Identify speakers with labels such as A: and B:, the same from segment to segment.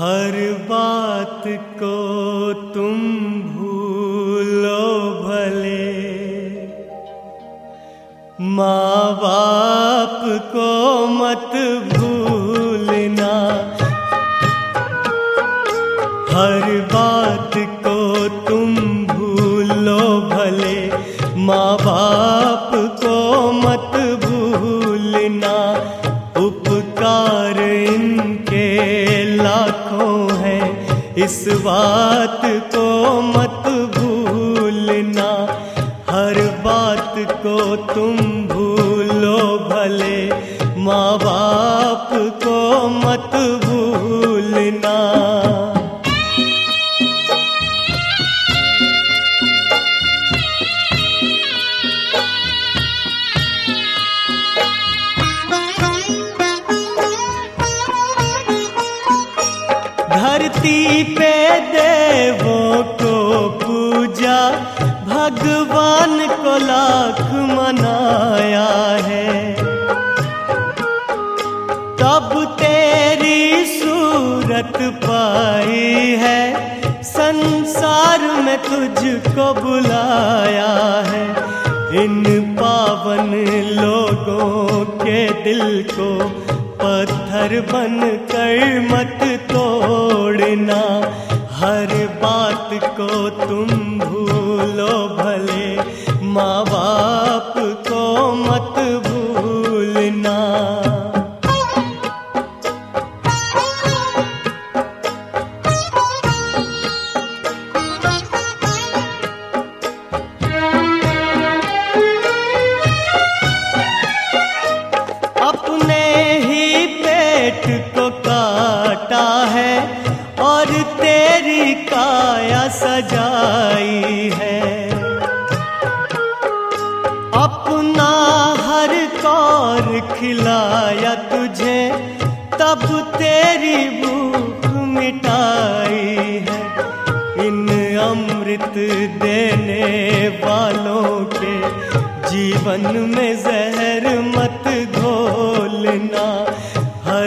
A: हर बात को तुम भूलो भले। माँ बाप को मत भूलना। हर बात को तुम भूलो भले। माँ बाप को मत भूलना। उपकार इनके इस बात को मत भूलना हर बात को तुम भूलो भले। माँ बाप धरती पे देवों को पूजा, भगवान को लाख मनाया है। तब तेरी सूरत पाई है, संसार में तुझको बुलाया है। इन पावन लोगों के दिल को पत्थर बन कर मत तोड़ना। हर बात को तुम भूलो। पेट को काटा है और तेरी काया सजाई है। अपना हर कौर खिलाया तुझे, तब तेरी भूख मिटाई है। इन अमृत देने वालों के जीवन में जहर मत घोलना।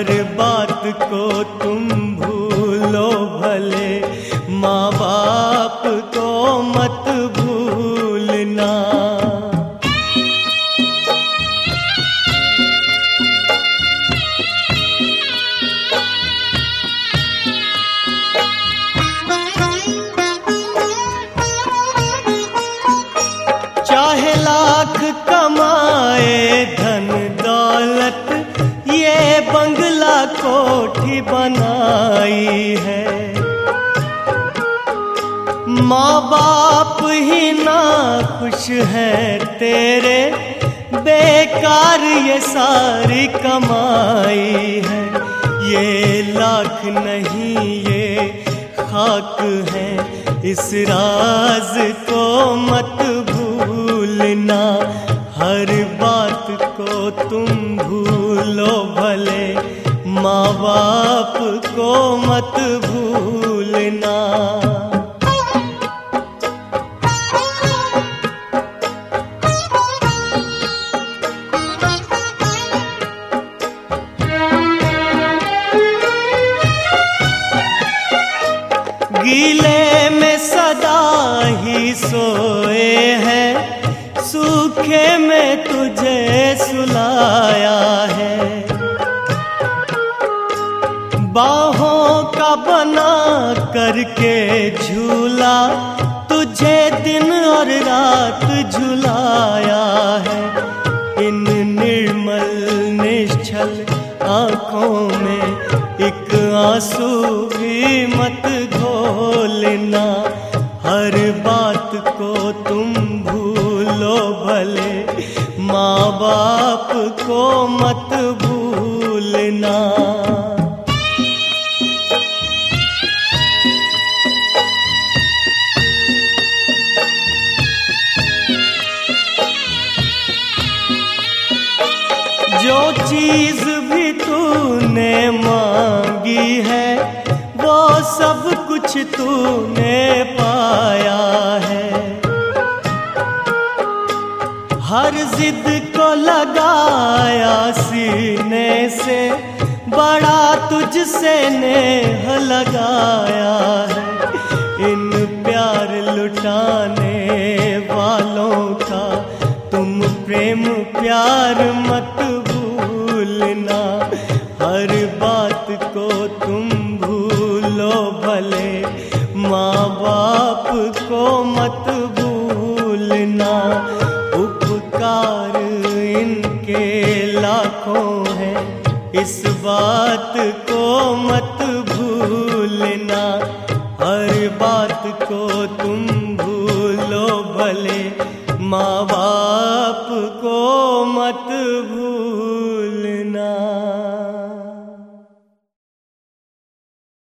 A: हर बात को तुम भूलो भले। माँ खुश है तेरे, बेकार ये सारी कमाई है। ये लाख नहीं, ये खाक है। इस राज को मत भूलना। हर बात को तुम भूलो भले। माँ बाप को मत भूलना सोए हैं, सूखे में तुझे सुलाया है। बाहों का बना करके झूला, तुझे दिन और रात झुलाया है। इन निर्मल, निश्चल आँखों में एक आँसू भी मत घोलना। को मत भूलना। जो चीज़ भी तूने मांगी है वो सब कुछ तूने पाया। जिद को लगाया सीने से, बड़ा तुझसे नेह लगाया है। इन प्यार लुटाने वालों का तुम प्रेम प्यार मत भूलना। प्यार इनके लाखों है। इस बात को मत भूलना। हर बात को तुम भूलो भले। माँ बाप को मत भूल